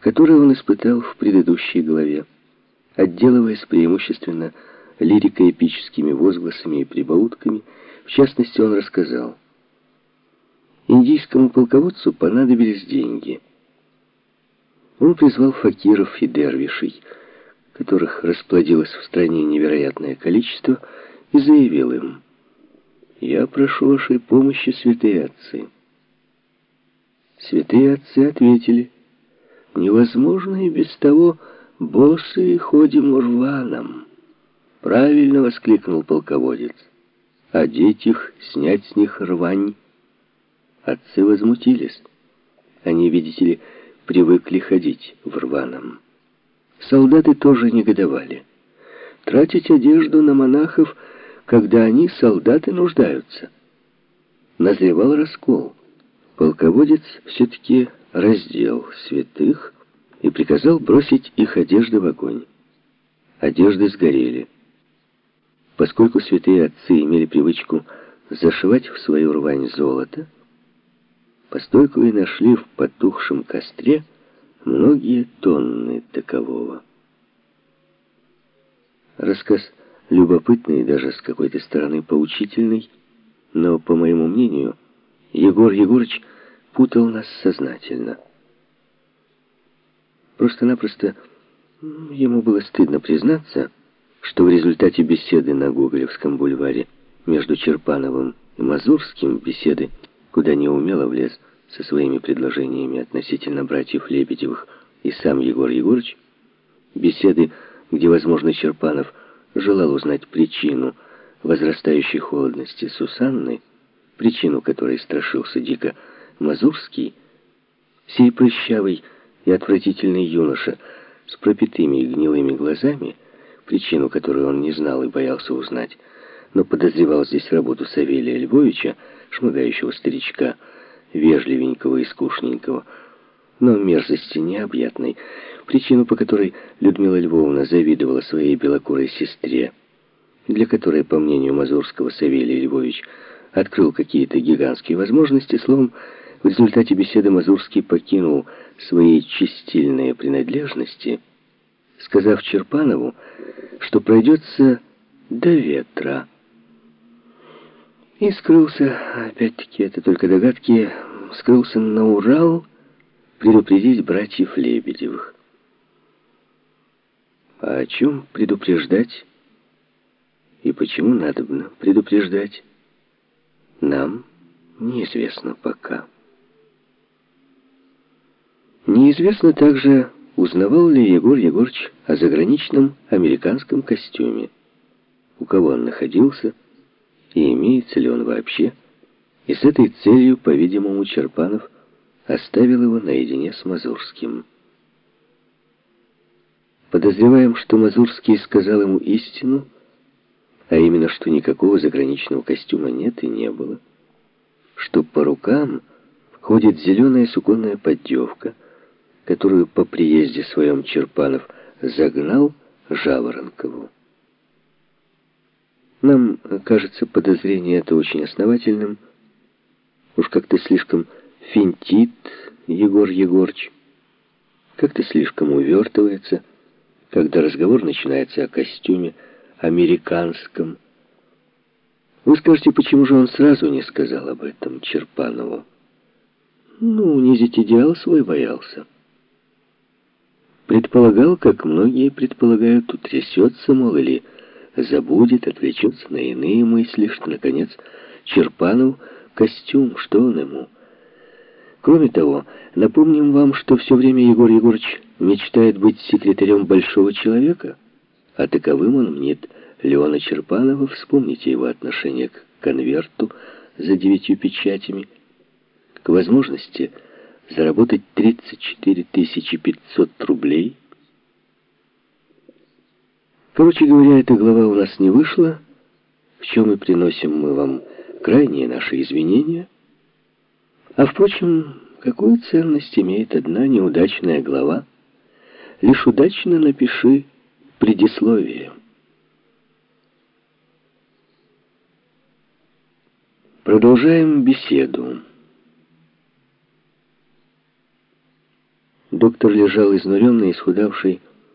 который он испытал в предыдущей главе, отделываясь преимущественно лирико-эпическими возгласами и прибаутками, в частности, он рассказал, индийскому полководцу понадобились деньги. Он призвал факиров и дервишей, которых расплодилось в стране невероятное количество, и заявил им, «Я прошу вашей помощи, святые отцы». Святые отцы ответили, «Невозможно и без того боссы ходим рваном». Правильно воскликнул полководец. Одеть их, снять с них рвань. Отцы возмутились. Они, видите ли, привыкли ходить в рваном. Солдаты тоже негодовали. Тратить одежду на монахов, когда они, солдаты, нуждаются. Назревал раскол. Полководец все-таки раздел святых и приказал бросить их одежды в огонь. Одежды сгорели. Поскольку святые отцы имели привычку зашивать в свою рвань золото, постольку и нашли в потухшем костре многие тонны такового. Рассказ любопытный и даже с какой-то стороны поучительный, но, по моему мнению, Егор Егорыч путал нас сознательно. Просто-напросто ему было стыдно признаться, что в результате беседы на Гоголевском бульваре между Черпановым и Мазурским, беседы, куда неумело влез со своими предложениями относительно братьев Лебедевых и сам Егор Егорович, беседы, где, возможно, Черпанов желал узнать причину возрастающей холодности Сусанны, причину которой страшился дико Мазурский, сей прыщавый и отвратительный юноша с пропитыми и гнилыми глазами — причину которую он не знал и боялся узнать, но подозревал здесь работу Савелия Львовича, шмыгающего старичка, вежливенького и скучненького, но мерзости необъятной, причину, по которой Людмила Львовна завидовала своей белокурой сестре, для которой, по мнению Мазурского, Савелий Львович открыл какие-то гигантские возможности, словом, в результате беседы Мазурский покинул свои чистильные принадлежности, сказав Черпанову, что пройдется до ветра. И скрылся, опять-таки, это только догадки, скрылся на Урал предупредить братьев Лебедевых. А о чем предупреждать и почему надобно предупреждать, нам неизвестно пока. Неизвестно также, Узнавал ли Егор Егорыч о заграничном американском костюме? У кого он находился? И имеется ли он вообще? И с этой целью, по-видимому, Черпанов оставил его наедине с Мазурским. Подозреваем, что Мазурский сказал ему истину, а именно, что никакого заграничного костюма нет и не было, что по рукам ходит зеленая суконная поддевка — которую по приезде своем Черпанов загнал Жаворонкову. Нам кажется подозрение это очень основательным. Уж как-то слишком финтит Егор Егорч, как-то слишком увертывается, когда разговор начинается о костюме американском. Вы скажете, почему же он сразу не сказал об этом Черпанову? Ну, унизить идеал свой боялся. Предполагал, как многие предполагают, утрясется, мол, или забудет, отвлечется на иные мысли, что, наконец, Черпанов костюм, что он ему. Кроме того, напомним вам, что все время Егор Егорович мечтает быть секретарем большого человека, а таковым он мнит Леона Черпанова, вспомните его отношение к конверту за девятью печатями, к возможности заработать 34 500 рублей. Короче говоря, эта глава у нас не вышла, в чем и приносим мы вам крайние наши извинения. А впрочем, какую ценность имеет одна неудачная глава? Лишь удачно напиши предисловие. Продолжаем беседу. Доктор лежал изнуренный, исхудавший,